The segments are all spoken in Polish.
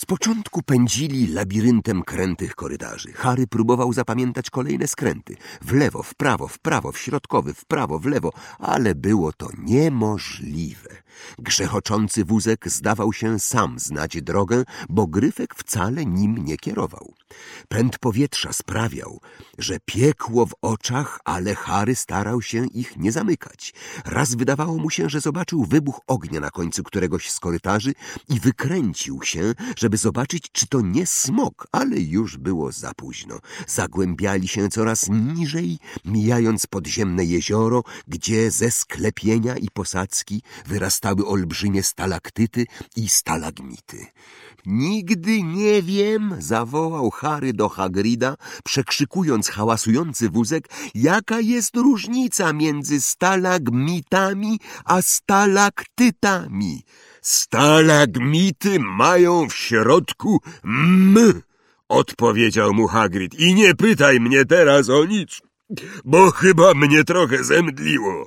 Z początku pędzili labiryntem krętych korytarzy. Harry próbował zapamiętać kolejne skręty. W lewo, w prawo, w prawo, w środkowy, w prawo, w lewo, ale było to niemożliwe. Grzechoczący wózek zdawał się sam znać drogę, bo Gryfek wcale nim nie kierował. Pęd powietrza sprawiał, że piekło w oczach, ale Harry starał się ich nie zamykać. Raz wydawało mu się, że zobaczył wybuch ognia na końcu któregoś z korytarzy i wykręcił się, żeby zobaczyć, czy to nie smok, ale już było za późno. Zagłębiali się coraz niżej, mijając podziemne jezioro, gdzie ze sklepienia i posadzki wyrastały olbrzymie stalaktyty i stalagmity. Nigdy nie wiem, zawołał Harry do Hagrida, przekrzykując hałasujący wózek, jaka jest różnica między stalagmitami a stalaktytami. Stalagmity mają w środku m, odpowiedział mu Hagrid. I nie pytaj mnie teraz o nic, bo chyba mnie trochę zemdliło.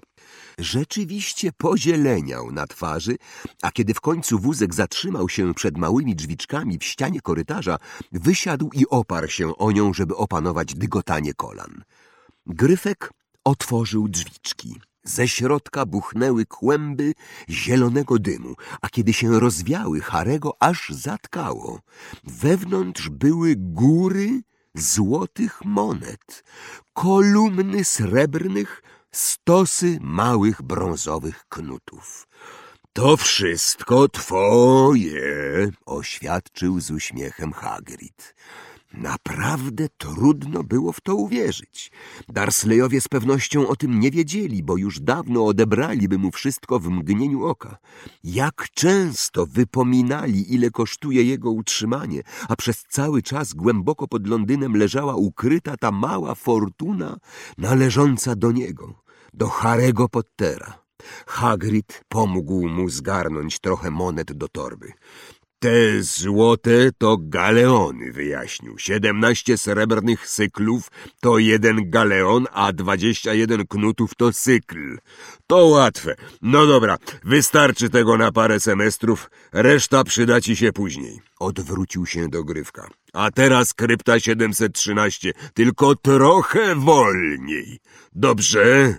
Rzeczywiście pozieleniał na twarzy, a kiedy w końcu wózek zatrzymał się przed małymi drzwiczkami w ścianie korytarza, wysiadł i oparł się o nią, żeby opanować dygotanie kolan. Gryfek otworzył drzwiczki. Ze środka buchnęły kłęby zielonego dymu, a kiedy się rozwiały, Harego aż zatkało. Wewnątrz były góry złotych monet, kolumny srebrnych, stosy małych brązowych knutów. To wszystko twoje, oświadczył z uśmiechem Hagrid. Naprawdę trudno było w to uwierzyć. Darsleyowie z pewnością o tym nie wiedzieli, bo już dawno odebraliby mu wszystko w mgnieniu oka. Jak często wypominali, ile kosztuje jego utrzymanie, a przez cały czas głęboko pod Londynem leżała ukryta ta mała fortuna należąca do niego, do Harego Pottera. Hagrid pomógł mu zgarnąć trochę monet do torby. Te złote to galeony, wyjaśnił. Siedemnaście srebrnych cyklów to jeden galeon, a dwadzieścia jeden knutów to cykl. To łatwe. No dobra, wystarczy tego na parę semestrów, reszta przyda ci się później. Odwrócił się do grywka. A teraz krypta 713, tylko trochę wolniej. Dobrze?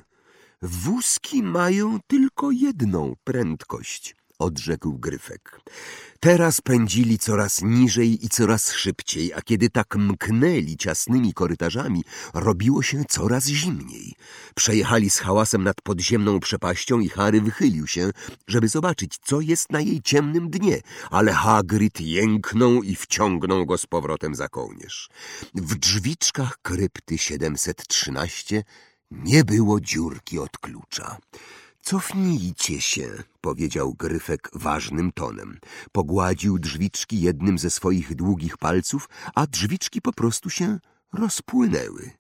Wózki mają tylko jedną prędkość odrzekł Gryfek. Teraz pędzili coraz niżej i coraz szybciej, a kiedy tak mknęli ciasnymi korytarzami, robiło się coraz zimniej. Przejechali z hałasem nad podziemną przepaścią i Harry wychylił się, żeby zobaczyć, co jest na jej ciemnym dnie, ale Hagrid jęknął i wciągnął go z powrotem za kołnierz. W drzwiczkach krypty 713 nie było dziurki od klucza. Cofnijcie się, powiedział Gryfek ważnym tonem. Pogładził drzwiczki jednym ze swoich długich palców, a drzwiczki po prostu się rozpłynęły.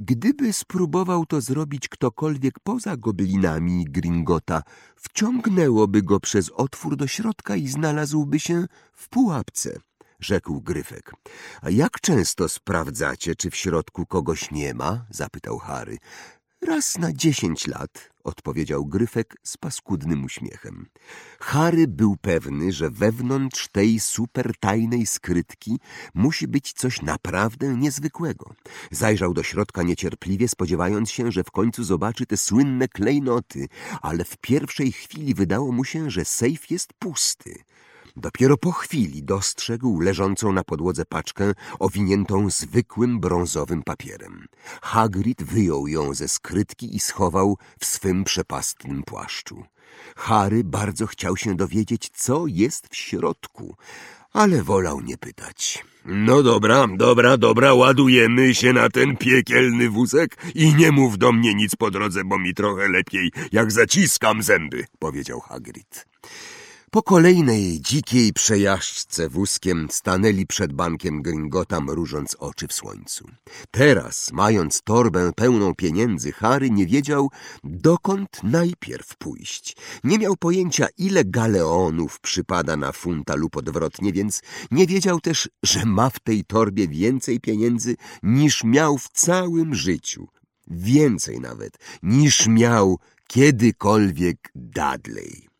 Gdyby spróbował to zrobić ktokolwiek poza goblinami Gringota, wciągnęłoby go przez otwór do środka i znalazłby się w pułapce, rzekł Gryfek. A jak często sprawdzacie, czy w środku kogoś nie ma? zapytał Harry. Raz na dziesięć lat, odpowiedział Gryfek z paskudnym uśmiechem. Harry był pewny, że wewnątrz tej supertajnej skrytki musi być coś naprawdę niezwykłego. Zajrzał do środka niecierpliwie, spodziewając się, że w końcu zobaczy te słynne klejnoty, ale w pierwszej chwili wydało mu się, że sejf jest pusty. Dopiero po chwili dostrzegł leżącą na podłodze paczkę owiniętą zwykłym brązowym papierem. Hagrid wyjął ją ze skrytki i schował w swym przepastnym płaszczu. Harry bardzo chciał się dowiedzieć, co jest w środku, ale wolał nie pytać. No dobra, dobra, dobra, ładujemy się na ten piekielny wózek i nie mów do mnie nic po drodze, bo mi trochę lepiej, jak zaciskam zęby, powiedział Hagrid. Po kolejnej dzikiej przejażdżce wózkiem stanęli przed bankiem Gringota, mrużąc oczy w słońcu. Teraz, mając torbę pełną pieniędzy, Harry nie wiedział, dokąd najpierw pójść. Nie miał pojęcia, ile galeonów przypada na funta lub odwrotnie, więc nie wiedział też, że ma w tej torbie więcej pieniędzy, niż miał w całym życiu. Więcej nawet, niż miał kiedykolwiek Dudley.